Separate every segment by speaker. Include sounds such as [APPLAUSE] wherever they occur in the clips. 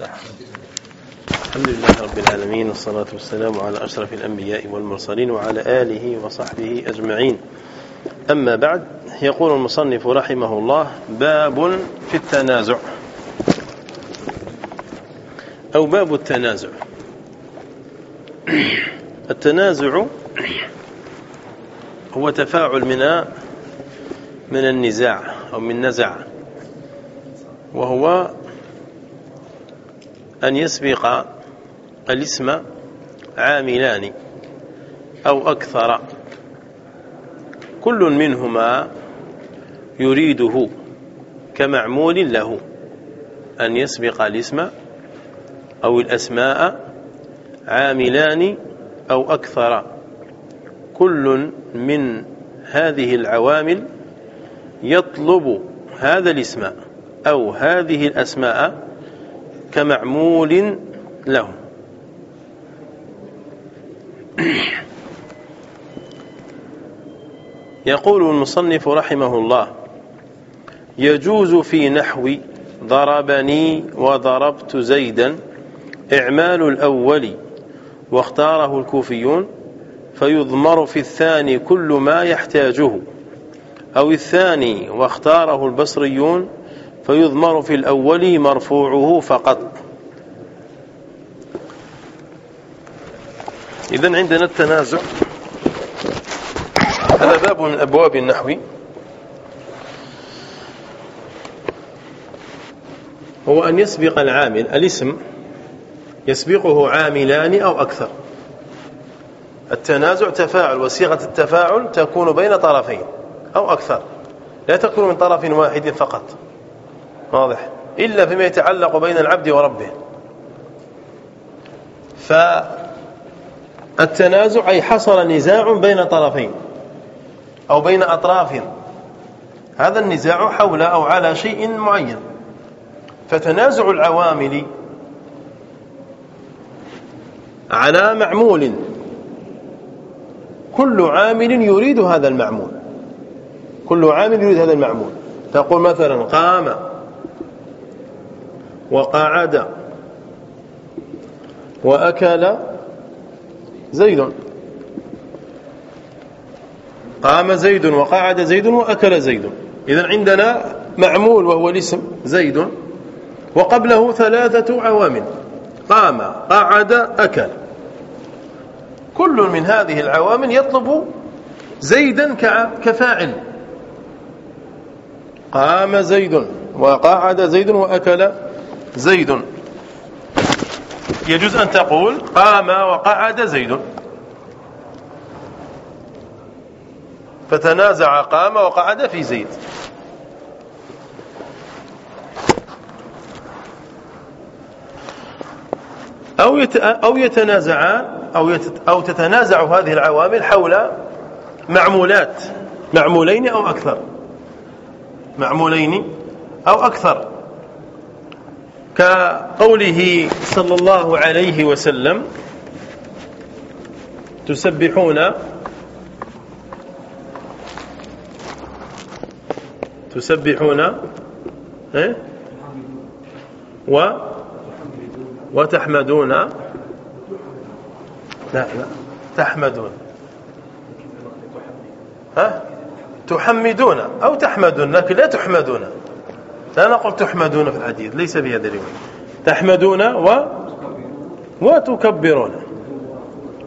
Speaker 1: الحمد لله رب العالمين والصلاة والسلام على أشرف الأنبياء والمرسلين وعلى آله وصحبه أجمعين. أما بعد يقول المصنف رحمه الله باب في التنازع. أو باب التنازع. التنازع هو تفاعل من من النزاع أو من نزع وهو أن يسبق الاسم عاملان أو أكثر. كل منهما يريده كمعمول له أن يسبق الاسم أو الأسماء عاملان أو أكثر. كل من هذه العوامل يطلب هذا الاسم أو هذه الأسماء كمعمول له يقول المصنف رحمه الله يجوز في نحو ضربني وضربت زيدا إعمال الأول واختاره الكوفيون فيضمر في الثاني كل ما يحتاجه أو الثاني واختاره البصريون فيضمر في الأول مرفوعه فقط. إذن عندنا التنازع. هذا باب من أبواب النحو. هو أن يسبق العامل الاسم يسبقه عاملان أو أكثر. التنازع تفاعل وصيغة التفاعل تكون بين طرفين أو أكثر. لا تكون من طرف واحد فقط. واضح. إلا فيما يتعلق بين العبد وربه. فالتنازع أي حصل نزاع بين طرفين أو بين أطراف. هذا النزاع حول أو على شيء معين. فتنازع العوامل على معمول. كل عامل يريد هذا المعمول. كل عامل يريد هذا المعمول. تقول مثلا قام وقعد وأكل زيد. قام زيد وقعد زيد وأكل زيد. إذا عندنا معمول وهو الاسم زيد وقبله ثلاثة عوامل قام قعد أكل. كل من هذه العوامل يطلب زيدا كفاعل. قام زيد وقعد زيد وأكل زيد. يجوز أن تقول قام وقعد زيد. فتنازع قام وقعد في زيد. أو أو يتنازعان أو أو تتنازع هذه العوامل حول معمولات معمولين أو أكثر. معمولين أو أكثر. كقوله صلى الله عليه وسلم تسبحون تسبحون إيه؟ و وتحمدون. لا لا تحمدون. ها؟ تحمدون أو تحمدون لكن لا تحمدون. لا نقول تحمدون في الحديث ليس في هذا اليوم تحمدون و وتكبرون.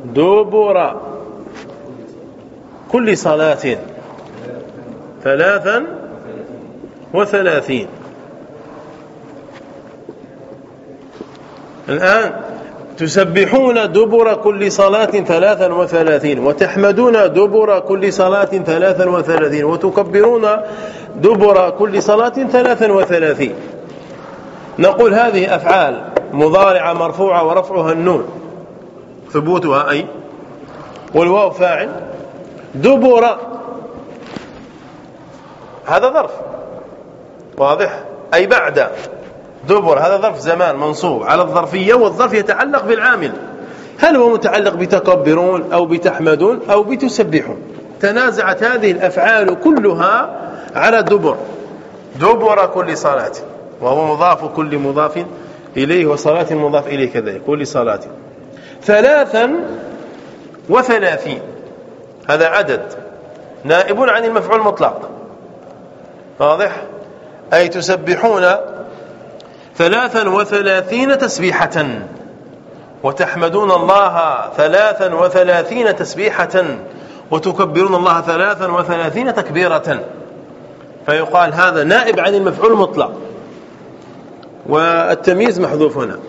Speaker 1: دبر. كل صلاة. ثلاثا وثلاثين. الآن تسبحون دبر كل صلاة ثلاثا وثلاثين وتحمدون دبر كل صلاة ثلاثا وثلاثين وتكبرون دبر كل صلاة ثلاثا وثلاثين. نقول هذه أفعال مضارعة مرفوعة ورفعها النون. ثبوتها أي؟ والواو فاعل. دبر. هذا ظرف. واضح؟ أي بعد. دبر هذا ظرف زمان منصوب على الظرفية والظرف يتعلق بالعامل. هل هو متعلق بتكبرون أو بتحمدون أو بتسبحون؟ تنازعت هذه الأفعال كلها على دبر. دبر كل صلاة. وهو مضاف كل مضاف إليه وصلاة مضاف إليه كذلك. كل صلاة. ثلاثا وثلاثين. هذا عدد. نائب عن المفعول المطلق. واضح؟ أي تسبحون ثلاثا وثلاثين تسبيحة. وتحمدون الله ثلاثا وثلاثين تسبيحة. وتكبرون الله ثلاثا وثلاثين تكبيرة. فيقال هذا نائب عن المفعول المطلق والتمييز محذوف هنا.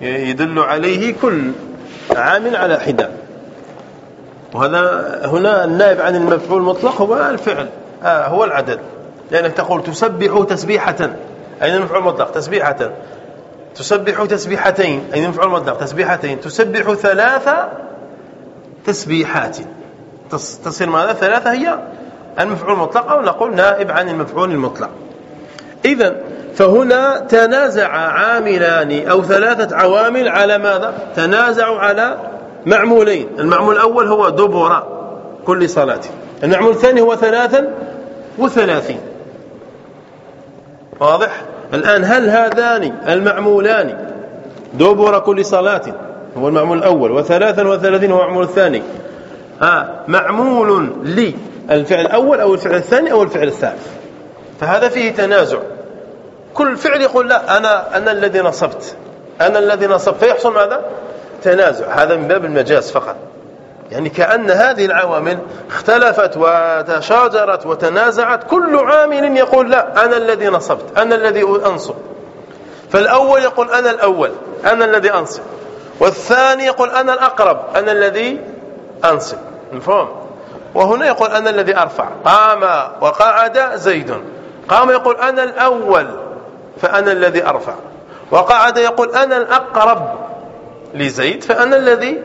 Speaker 1: يدل عليه كل عامل على حدة. وهذا هنا النائب عن المفعول المطلق هو الفعل آه هو العدد. لأنك تقول تسبح تسبيحة. أين المفعول المطلق تسبيحة. تسبح تسبيحتين. أين المفعول المطلق تسبيحتين. تسبح ثلاث تسبيحات. تصير ماذا؟ ثلاثة هي المفعول المطلق أو نقول نائب عن المفعول المطلق. إذا فهنا تنازع عاملان أو ثلاثة عوامل على ماذا؟ تنازعوا على معمولين. المعمول الأول هو دبر كل صلاة. المعمول الثاني هو ثلاثا وثلاثين. واضح؟ الآن هل هذان المعمولان دبر كل صلاة؟ هو المعمول الأول. وثلاثا وثلاثين هو المعمول الثاني. آه معمول لي. الفعل الأول أو الفعل الثاني أو الفعل الثالث. فهذا فيه تنازع. كل فعل يقول لا أنا, أنا الذي نصبت. أنا الذي نصبت. فيحصل ماذا؟ تنازع. هذا من باب المجاز فقط. يعني كأن هذه العوامل اختلفت وتشاجرت وتنازعت. كل عامل يقول لا أنا الذي نصبت. أنا الذي أنصب. فالأول يقول أنا الأول. أنا الذي أنصب. والثاني يقول أنا الأقرب. أنا الذي أنصب. مفهوم؟ وهنا يقول أنا الذي أرفع. قام وقعد زيد. قام يقول أنا الأول فأنا الذي أرفع. وقعد يقول أنا الأقرب لزيد فأنا الذي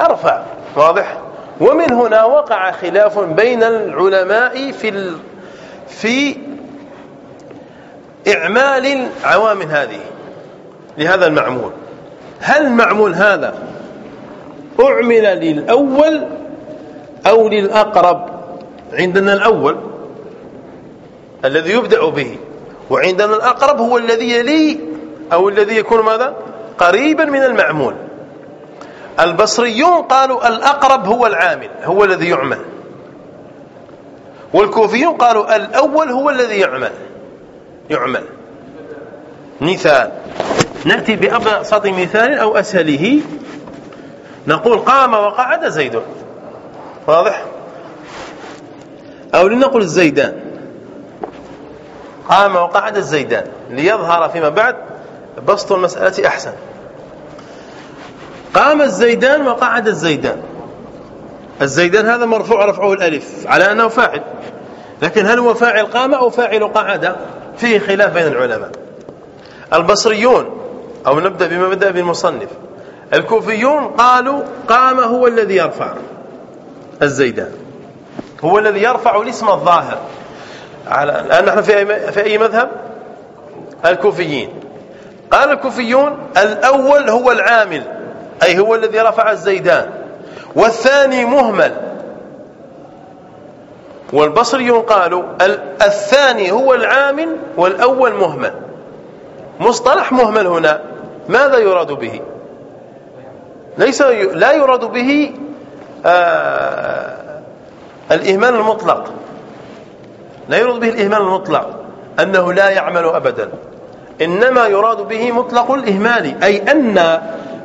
Speaker 1: أرفع. واضح؟ ومن هنا وقع خلاف بين العلماء في ال... في إعمال العوامل هذه لهذا المعمول. هل المعمول هذا أعمل للأول أو للأقرب عندنا الأول الذي يبدأ به وعندنا الأقرب هو الذي يلي أو الذي يكون ماذا؟ قريبا من المعمول. البصريون قالوا الأقرب هو العامل هو الذي يعمل. والكوفيون قالوا الأول هو الذي يعمل يعمل. مثال نأتي بأبسط مثال أو أسهله. نقول قام وقعد زيد. واضح؟ أو لنقل الزيدان. قام وقعد الزيدان ليظهر فيما بعد بسط المسألة أحسن. قام الزيدان وقعد الزيدان. الزيدان هذا مرفوع رفعه الألف على أنه فاعل. لكن هل هو فاعل قام أو فاعل قعد؟ فيه خلاف بين العلماء. البصريون أو نبدأ بما بدأ بالمصنف. الكوفيون قالوا قام هو الذي يرفع. الزيدان. هو الذي يرفع الاسم الظاهر. على الآن نحن في أي, في أي مذهب؟ الكوفيين. قال الكوفيون الأول هو العامل أي هو الذي رفع الزيدان. والثاني مهمل. والبصريون قالوا الثاني هو العامل والأول مهمل. مصطلح مهمل هنا ماذا يراد به؟ ليس لا يراد به الإهمال المطلق. لا يراد به الإهمال المطلق أنه لا يعمل أبدا. إنما يراد به مطلق الإهمال أي أن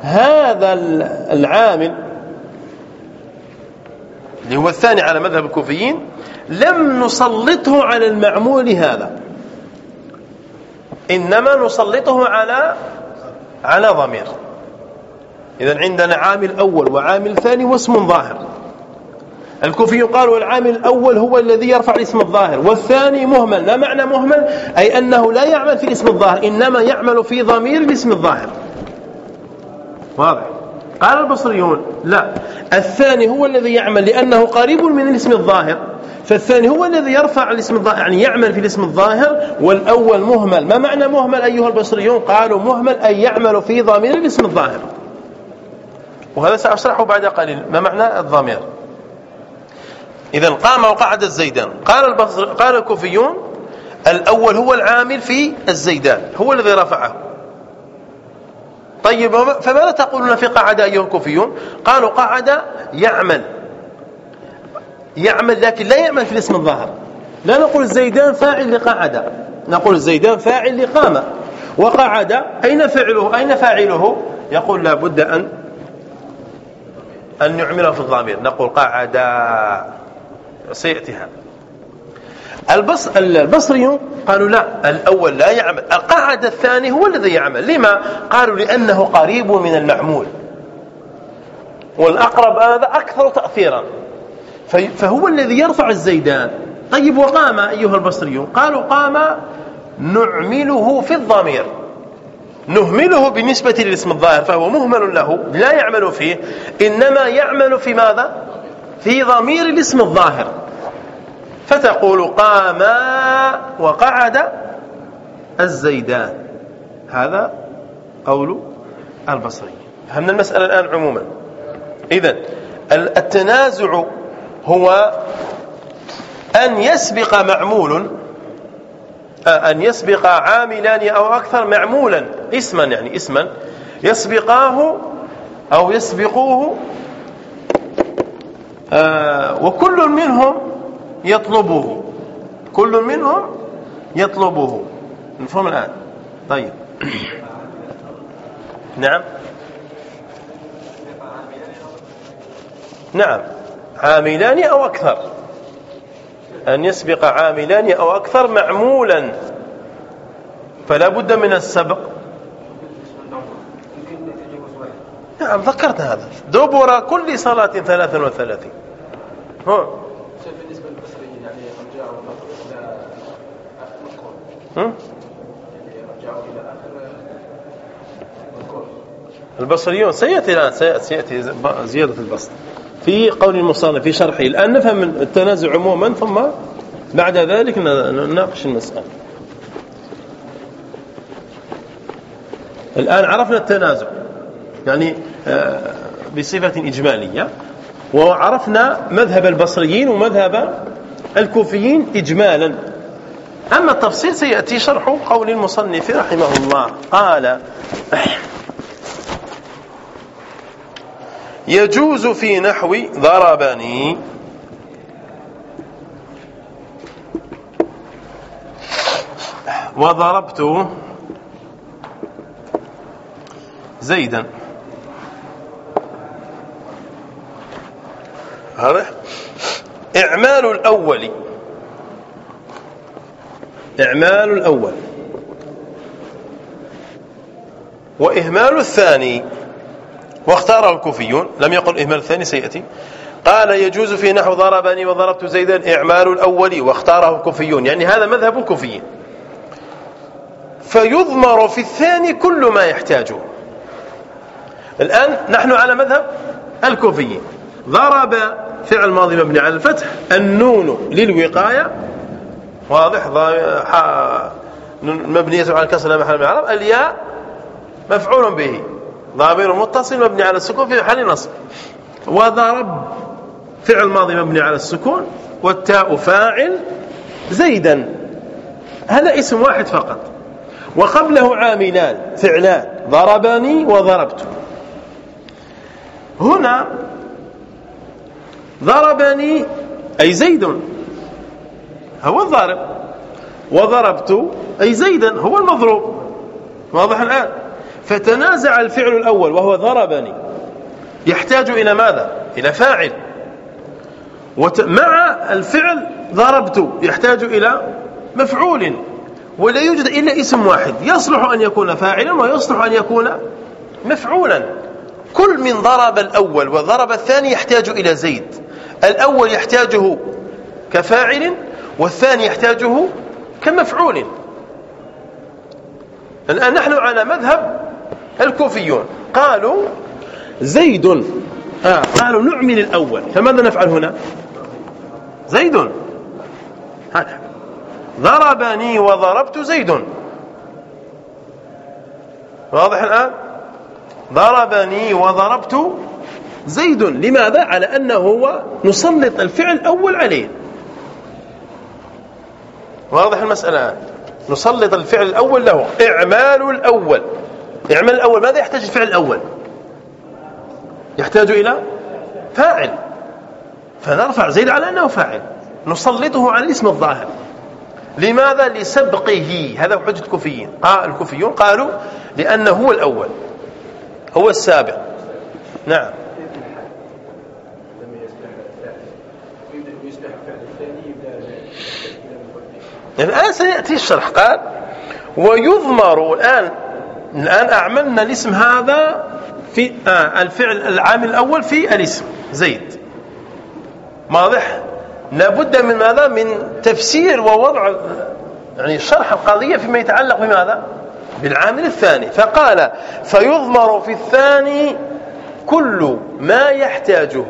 Speaker 1: هذا العامل اللي هو الثاني على مذهب الكوفيين لم نسلطه على المعمول هذا. إنما نسلطه على على ضمير. إذا عندنا عامل أول وعامل ثاني واسم ظاهر. الكوفي قال والعامل الأول هو الذي يرفع الاسم الظاهر والثاني مهمل. ما معنى مهمل أي أنه لا يعمل في الاسم الظاهر إنما يعمل في ضمير الاسم الظاهر. واضح؟ قال البصريون لا. الثاني هو الذي يعمل لأنه قريب من الاسم الظاهر. فالثاني هو الذي يرفع الاسم الظاهر يعني يعمل في الاسم الظاهر والأول مهمل. ما معنى مهمل أيها البصريون؟ قالوا مهمل أي يعمل في ضمير الاسم الظاهر. وهذا سأشرحه بعد قليل. ما معنى الضمير؟ إذا قام وقعد الزيدان. قال البصر قال الكوفيون الأول هو العامل في الزيدان هو الذي رفعه. طيب فماذا تقولون في قعد أيها الكوفيون؟ قالوا قعد يعمل. يعمل لكن لا يعمل في الاسم الظاهر. لا نقول زيدان فاعل لقعد. نقول زيدان فاعل لقام. وقعد أين فعله؟ أين فاعله؟ يقول لا بد أن أن نعمله في الضمير. نقول قعد سيأتي هذا البص البصري قالوا لا الأول لا يعمل. القعد الثاني هو الذي يعمل. لما؟ قالوا لأنه قريب من المعمول. والأقرب هذا أكثر تأثيرا. فهو الذي يرفع الزيدان. طيب وقام أيها البصريون؟ قالوا قام نعمله في الضمير. نهمله بالنسبة للاسم الظاهر فهو مهمل له لا يعمل فيه. إنما يعمل في ماذا؟ في ضمير الاسم الظاهر. فتقول قام وقعد الزيدان. هذا قول البصري. فهمنا المسألة الآن عموما. إذا التنازع هو أن يسبق معمول أن يسبق عاملان أو أكثر معمولا اسما يعني اسما يسبقاه أو يسبقوه آه، وكل منهم يطلبه كل منهم يطلبه نفهم الآن؟ طيب. [COUGHS] نعم. نعم. عاملان أو أكثر. أن يسبق عاملان أو أكثر معمولا. فلا بد من السبق. نعم ذكرت هذا. دبر كل صلاة ثلاثا وثلاثين. هو بالنسبة للبصريين يعني رجعوا إلى رجعوا إلى آخر البصريون. سيأتي الآن سيأتي زيادة البسط في قول المصنف في شرحه. الآن نفهم التنازع عموما ثم بعد ذلك نناقش المسألة. الآن عرفنا التنازع يعني آه، بصفة إجمالية وعرفنا مذهب البصريين ومذهب الكوفيين إجمالا. أما التفصيل سيأتي شرح قول المصنف رحمه الله. قال يجوز في نحو ضربني. وضربت زيدا. هذا إعمال الأول. إعمال الأول. وإهمال الثاني. واختاره الكوفيون لم يقل إهمال الثاني سيأتي. قال يجوز في نحو ضربني وضربت زيدا إعمال الأول واختاره الكوفيون يعني هذا مذهب الكوفيين. فيضمر في الثاني كل ما يحتاجه. الآن نحن على مذهب الكوفيين. ضرب فعل ماضي مبني على الفتح النون للوقاية واضح؟ مبنية على الكسر محل من العرب الياء مفعول به. ضمير متصل مبني على السكون في محل نصب. وضرب فعل ماضي مبني على السكون والتاء فاعل زيدا. هذا اسم واحد فقط. وقبله عاملان. فعلان. ضربني وضربت. هنا ضربني أي زيد. هو الضارب. وضربت أي زيدا. هو المضروب. واضح الآن؟ فتنازع الفعل الأول وهو ضربني. يحتاج إلى ماذا؟ إلى فاعل. مع الفعل ضربت. يحتاج إلى مفعول. ولا يوجد إلا اسم واحد. يصلح أن يكون فاعلا ويصلح أن يكون مفعولا. كل من ضرب الأول وضرب الثاني يحتاج إلى زيد. الأول يحتاجه كفاعل والثاني يحتاجه كمفعول. الآن نحن على مذهب الكوفيون. قالوا زيد. آه قالوا نعمل الأول. فماذا نفعل هنا؟ زيد. هكذا ضربني وضربت زيد. واضح الآن؟ ضربني وضربت زيد. لماذا؟ على أنه هو نسلط الفعل الأول عليه. واضح المسألة نسلط الفعل الأول له. إعمال الأول. إعمال الأول. ماذا يحتاج الفعل الأول؟ يحتاج إلى فاعل. فنرفع زيد على أنه فاعل. نسلطه على الاسم الظاهر. لماذا؟ لسبقه. هذا حجة الكوفيين. قال الكوفيون قالوا لأنه هو الأول. هو السابق. نعم. الآن سيأتي الشرح. قال ويضمر الآن الآن أعملنا الاسم هذا في آه الفعل العامل الأول في الاسم زيد. واضح؟ لابد من ماذا؟ من تفسير ووضع يعني شرح القضية فيما يتعلق بماذا؟ بالعامل الثاني. فقال فيضمر في الثاني كل ما يحتاجه.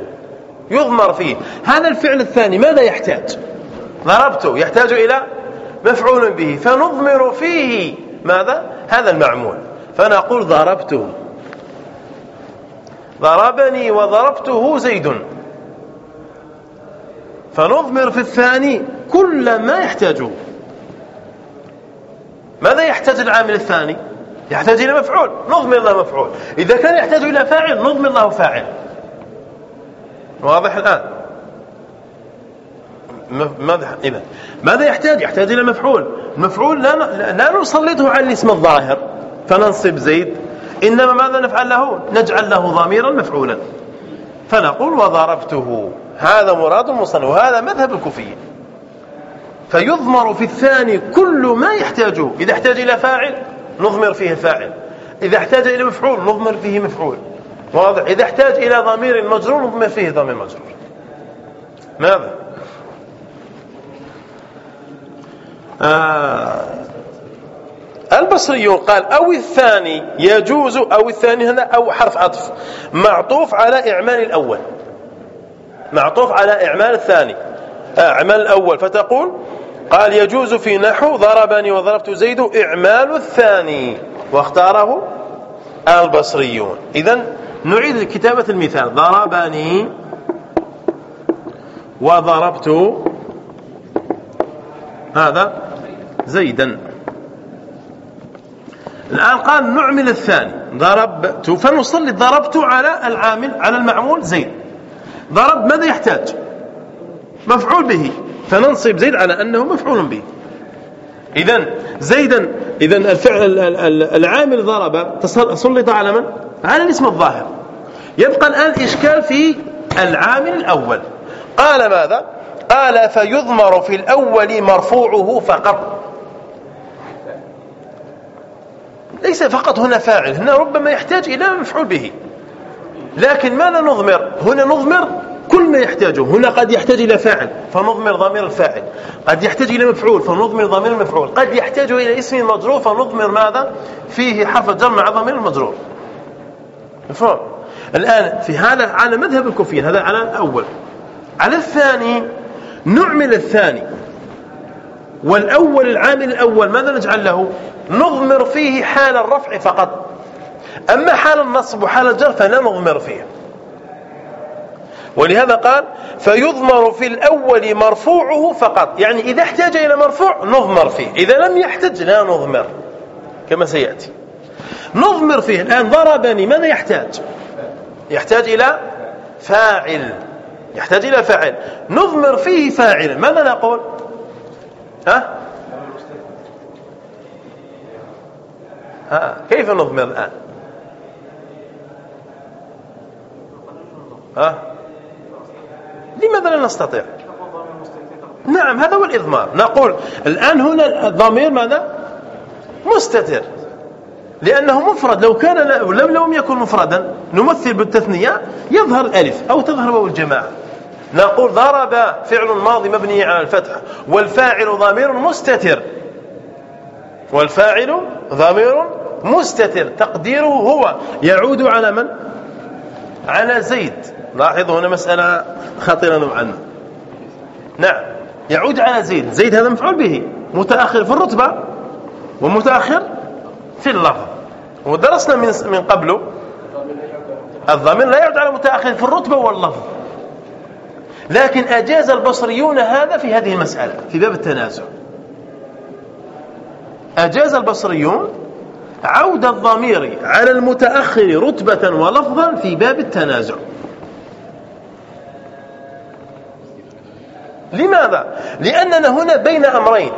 Speaker 1: يضمر فيه. هذا الفعل الثاني ماذا يحتاج؟ ضربته. يحتاج إلى مفعول به. فنضمر فيه ماذا؟ هذا المعمول. فنقول ضربته. ضربني وضربته زيد. فنضمر في الثاني كل ما يحتاجه. ماذا يحتاج العامل الثاني؟ يحتاج إلى مفعول. نضمر له مفعول. إذا كان يحتاج إلى فاعل نضمر له فاعل. واضح الآن؟ ماذا إذا ماذا يحتاج؟ يحتاج إلى مفعول. مفعول لا لا نسلطه على الاسم الظاهر. فننصب زيد. إنما ماذا نفعل له؟ نجعل له ضميرا مفعولا. فنقول وضربته. هذا مراد المصنف. وهذا مذهب الكوفيين. فيضمر في الثاني كل ما يحتاجه. إذا احتاج إلى فاعل نضمر فيه الفاعل. إذا احتاج إلى مفعول نضمر فيه مفعول. واضح. إذا احتاج إلى ضمير مجرور نضمر فيه ضمير مجرور. ماذا؟ آه. البصريون قال أو الثاني يجوز أو الثاني هنا أو حرف عطف. معطوف على إعمال الأول. معطوف على إعمال الثاني. أعمال الأول. فتقول قال يجوز في نحو ضربني وضربت زيد إعمال الثاني. واختاره البصريون. إذا نعيد كتابة المثال. ضربني وضربت هذا زيدا. الآن قال نعمل الثاني. ضربت فنصلي ضربت على العامل على المعمول زيد. ضرب ماذا يحتاج؟ مفعول به. فننصب زيد على أنه مفعول به. إذا زيدا إذا الفعل العامل ضرب. سلط على من؟ على الاسم الظاهر. يبقى الآن إشكال في العامل الأول. قال ماذا؟ قال فيضمر في الأول مرفوعه فقط. ليس فقط هنا فاعل هنا ربما يحتاج إلى مفعول به. لكن ماذا نضمر؟ هنا نضمر كل ما يحتاجه. هنا قد يحتاج إلى فاعل فنضمر ضمير الفاعل. قد يحتاج إلى مفعول فنضمر ضمير المفعول. قد يحتاج إلى اسم مجرور فنضمر ماذا؟ فيه حرف الجر مع ضمير المجرور. مفهوم؟ الآن في هذا على مذهب الكوفيين هذا على الأول. على الثاني نعمل الثاني. والأول العامل الأول ماذا نجعل له؟ نضمر فيه حال الرفع فقط. أما حال النصب وحال الجر فلا نضمر فيه. ولهذا قال فيضمر في الأول مرفوعه فقط. يعني إذا احتاج إلى مرفوع نضمر فيه. إذا لم يحتج لا نضمر. كما سيأتي. نضمر فيه. الآن ضربني. ماذا يحتاج؟ يحتاج إلى فاعل. يحتاج إلى فاعل. نضمر فيه فاعل. ماذا نقول؟ ها؟ ها كيف نضمر الآن؟ ها؟ لماذا لا نستطيع؟ نعم هذا هو الإضمار. نقول الآن هنا الضمير ماذا؟ مستتر. لأنه مفرد. لو كان لم لم يكن مفردا نمثل بالتثنية يظهر الألف أو تظهر الجماعة. نقول ضرب فعل ماضي مبني على الفتح والفاعل ضمير مستتر. والفاعل ضمير مستتر تقديره هو. يعود على من؟ على زيد. لاحظوا هنا مسألة خطيرة نوعا نعم يعود على زيد. زيد هذا مفعول به. متأخر في الرتبة ومتأخر في اللفظ. ودرسنا من من قبله. الضمير لا يعود على متأخر في الرتبة واللفظ. لكن أجاز البصريون هذا في هذه المسألة في باب التنازع. أجاز البصريون عود الضمير على المتأخر رتبة ولفظا في باب التنازع. لماذا؟ لأننا هنا بين أمرين.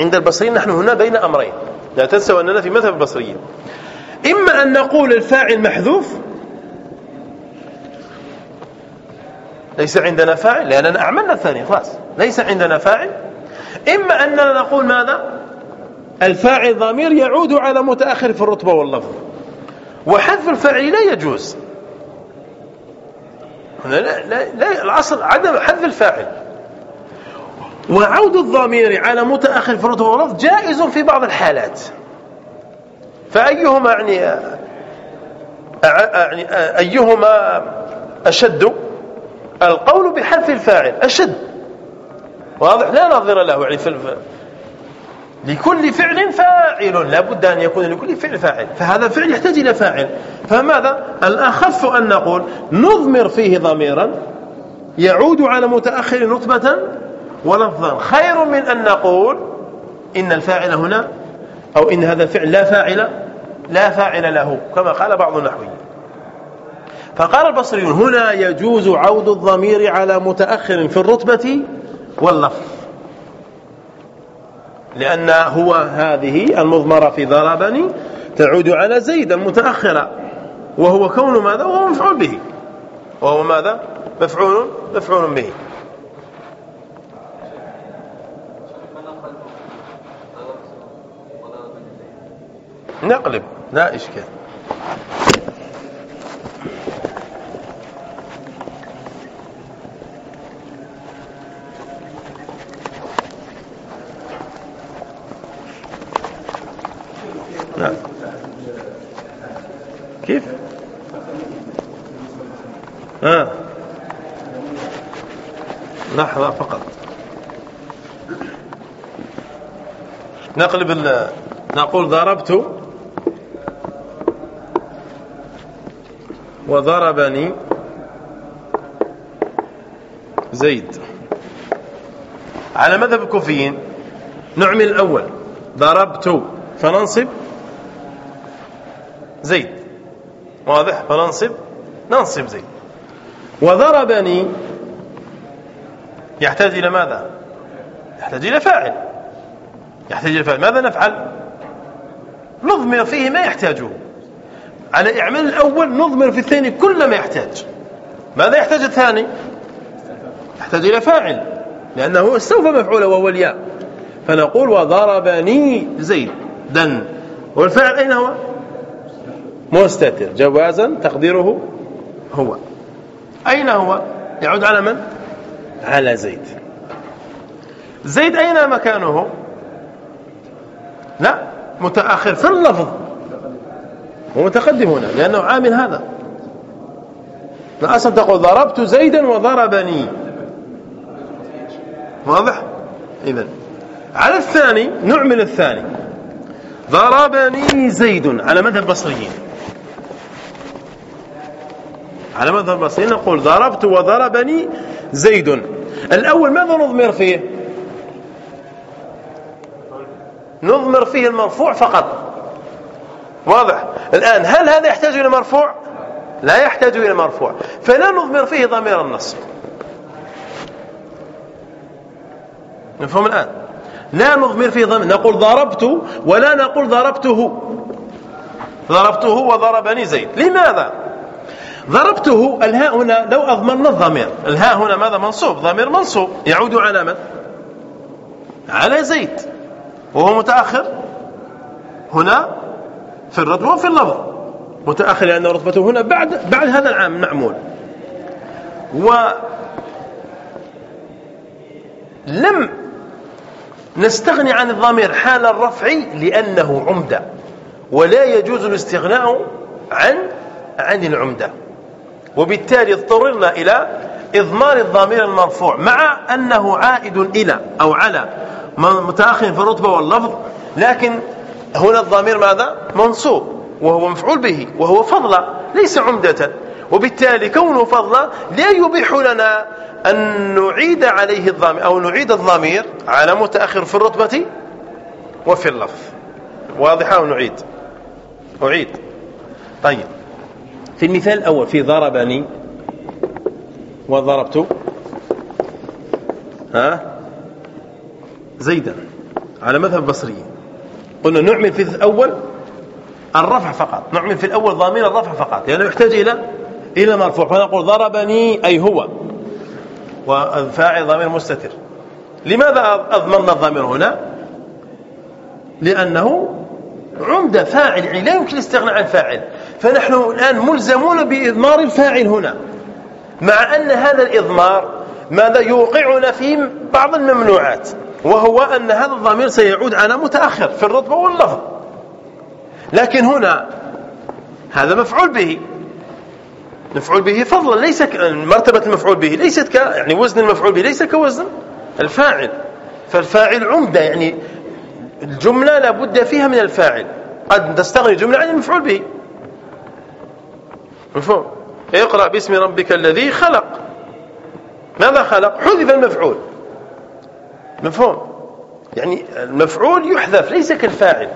Speaker 1: عند البصريين نحن هنا بين أمرين. لا تنسوا أننا في مذهب البصريين. إما أن نقول الفاعل محذوف ليس عندنا فاعل لأننا أعملنا الثاني خلاص. ليس عندنا فاعل. إما أننا نقول ماذا؟ الفاعل ضمير يعود على متأخر في الرتبة واللفظ. وحذف الفاعل لا يجوز. لا, لا, لا الأصل عدم حذف الفاعل. وعود الضمير على متأخر في الرتبة واللفظ جائز في بعض الحالات. فأيهما يعني أيهما أشد؟ القول بحذف الفاعل أشد. واضح؟ لا نظير له يعني في لكل فعل فاعل. لا بد أن يكون لكل فعل فاعل. فهذا فعل يحتاج إلى فاعل. فماذا؟ الأخف أن نقول نضمر فيه ضميرا يعود على متأخر نطبة ولفظا. خير من أن نقول إن الفاعل هنا أو إن هذا الفعل لا فاعل لا فاعل له كما قال بعض النحويين. فقال البصريون هنا يجوز عود الضمير على متأخر في الرتبة واللفظ. لأن هو هذه المضمرة في ضربني تعود على زيد المتأخرة وهو كون ماذا؟ وهو مفعول به. وهو ماذا؟ مفعول مفعول به. نقلب لا إشكال. كيف؟ ها؟ آه. لحظة فقط. نقلب نقول ضربت وضربني زيد. على مذهب الكوفيين نعمل الأول. ضربت فننصب زيد. واضح؟ فننصب. ننصب زيد وضربني. يحتاج إلى ماذا؟ يحتاج إلى فاعل. يحتاج إلى فاعل. ماذا نفعل؟ نضمر فيه ما يحتاجه. على إعمال الأول نضمر في الثاني كل ما يحتاج. ماذا يحتاج الثاني؟ يحتاج إلى فاعل. لأنه استوفى مفعوله وهو الياء. فنقول وضربني. زيد دن. والفاعل أين هو؟ مستتر. جوازا تقديره هو. أين هو؟ يعود على من؟ على زيد. زيد أين مكانه؟ لا متأخر في اللفظ. ومتقدم هنا لأنه عامل هذا. أصلا تقول ضربت زيدا وضربني. واضح؟ إذا على الثاني نعمل الثاني. ضربني زيد. على مذهب البصريين على مذهب البصريين نقول ضربت وضربني زيد. الأول ماذا نضمر فيه؟ نضمر فيه المرفوع فقط. واضح؟ الآن هل هذا يحتاج إلى مرفوع؟ لا يحتاج إلى مرفوع. فلا نضمر فيه ضمير النصب نفهم الآن؟ لا نضمر فيه ضمير نقول ضربت ولا نقول ضربته. ضربته وضربني زيد. لماذا؟ ضربته الهاء هنا لو أضمرنا الضمير. الهاء هنا ماذا؟ منصوب. ضمير منصوب. يعود على من؟ على زيد. وهو متأخر هنا في الرتبة وفي اللفظ. متأخر لأن رتبته هنا بعد بعد هذا العام المعمول ولم نستغني عن الضمير حال الرفع لأنه عمدة. ولا يجوز الاستغناء عن عن العمدة. وبالتالي اضطررنا إلى إضمار الضمير المرفوع مع أنه عائد إلى أو على متأخر في الرتبة واللفظ لكن هنا الضمير ماذا؟ منصوب وهو مفعول به وهو فضلا ليس عمدة. وبالتالي كونه فضلا لا يبيح لنا أن نعيد عليه الضمير أو نعيد الضمير على متأخر في الرتبة وفي اللفظ. واضحة أو نعيد؟ أعيد. طيب. في المثال الأول في ضربني. وضربت. ها؟ زيدا على مذهب البصريين قلنا نعمل في الأول الرفع فقط. نعمل في الأول ضامن الرفع فقط. لأنه يعني يحتاج إلى إلى مرفوع. فنقول ضربني أي هو. والفاعل ضمير مستتر. لماذا أضمرنا الضمير هنا؟ لأنه عمدة فاعل يعني لا يمكن الاستغناء عن فاعل. فنحن الآن ملزمون بإضمار الفاعل هنا. مع أن هذا الإضمار ماذا يوقعنا في بعض الممنوعات وهو أن هذا الضمير سيعود على متأخر في الرتبة واللفظ. لكن هنا هذا مفعول به. مفعول به فضلا ليس مرتبة المفعول به ليست ك يعني وزن المفعول به ليس كوزن الفاعل. فالفاعل عمدة يعني الجملة لابد فيها من الفاعل. قد تستغني جملة عن المفعول به. مفهوم؟ اقرأ باسم ربك الذي خلق. ماذا خلق؟ حذف المفعول. مفهوم؟ يعني المفعول يحذف ليس كالفاعل.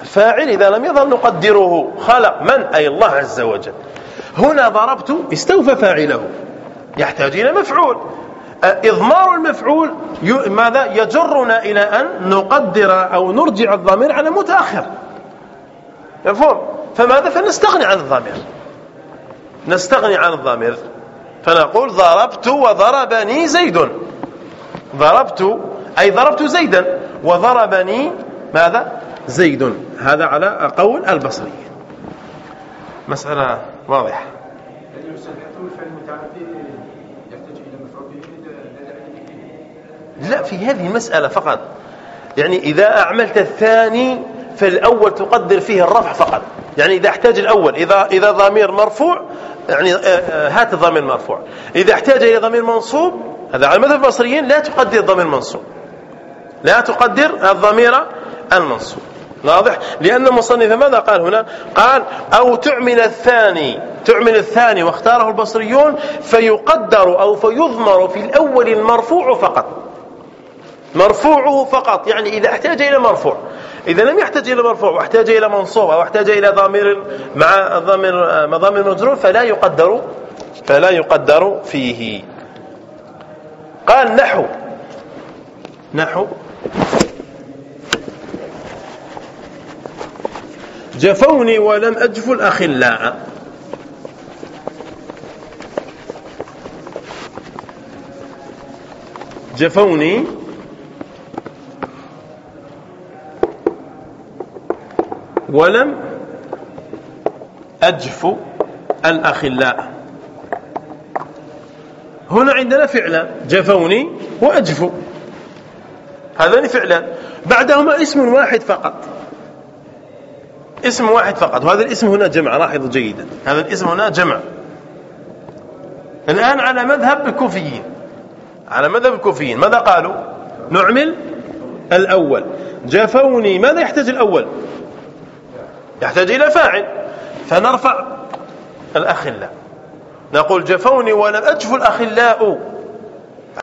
Speaker 1: الفاعل إذا لم يظهر نقدره. خلق من؟ أي الله عز وجل. هنا ضربت استوفى فاعله. يحتاج إلى مفعول. إضمار المفعول ماذا؟ يجرنا إلى أن نقدر أو نرجع الضمير على متأخر. مفهوم؟ فماذا؟ فنستغني عن الضمير. نستغني عن الضمير. فنقول ضربت وضربني زيد. ضربت أي ضربت زيدا. وضربني ماذا؟ زيد. هذا على قول البصري. مسألة واضحة. لا في هذه المسألة فقط. يعني إذا أعملت الثاني فالأول تقدر فيه الرفع فقط. يعني إذا احتاج الأول إذا إذا ضمير مرفوع يعني آه، آه، هات الضمير مرفوع. إذا احتاج إلى ضمير منصوب هذا على مذهب البصريين لا تقدر ضمير منصوب. لا تقدر الضمير المنصوب. واضح؟ لأن المصنف ماذا قال هنا؟ قال أو تعمل الثاني تعمل الثاني واختاره البصريون فيقدر أو فيضمر في الأول المرفوع فقط. مرفوعه فقط يعني إذا احتاج إلى مرفوع. إذا لم يحتاج إلى مرفوع واحتاج إلى منصوب أو احتاج إلى ضمير مع ضمير مضامر مجرور فلا يقدر فلا يقدر فيه. قال نحو. نحو. جفوني ولم أجف الأخلاء. جفوني ولم أجف الأخلاء. هنا عندنا فعلا جفوني وأجفوا هذان فعلان. بعدهما اسم واحد فقط. اسم واحد فقط. وهذا الاسم هنا جمع لاحظوا جيدا. هذا الاسم هنا جمع. الآن على مذهب الكوفيين. على مذهب الكوفيين. ماذا قالوا؟ نعمل الأول. جفوني. ماذا يحتاج الأول؟ يحتاج إلى فاعل. فنرفع الأخلاء. نقول جفوني ولم أجف الأخلاء.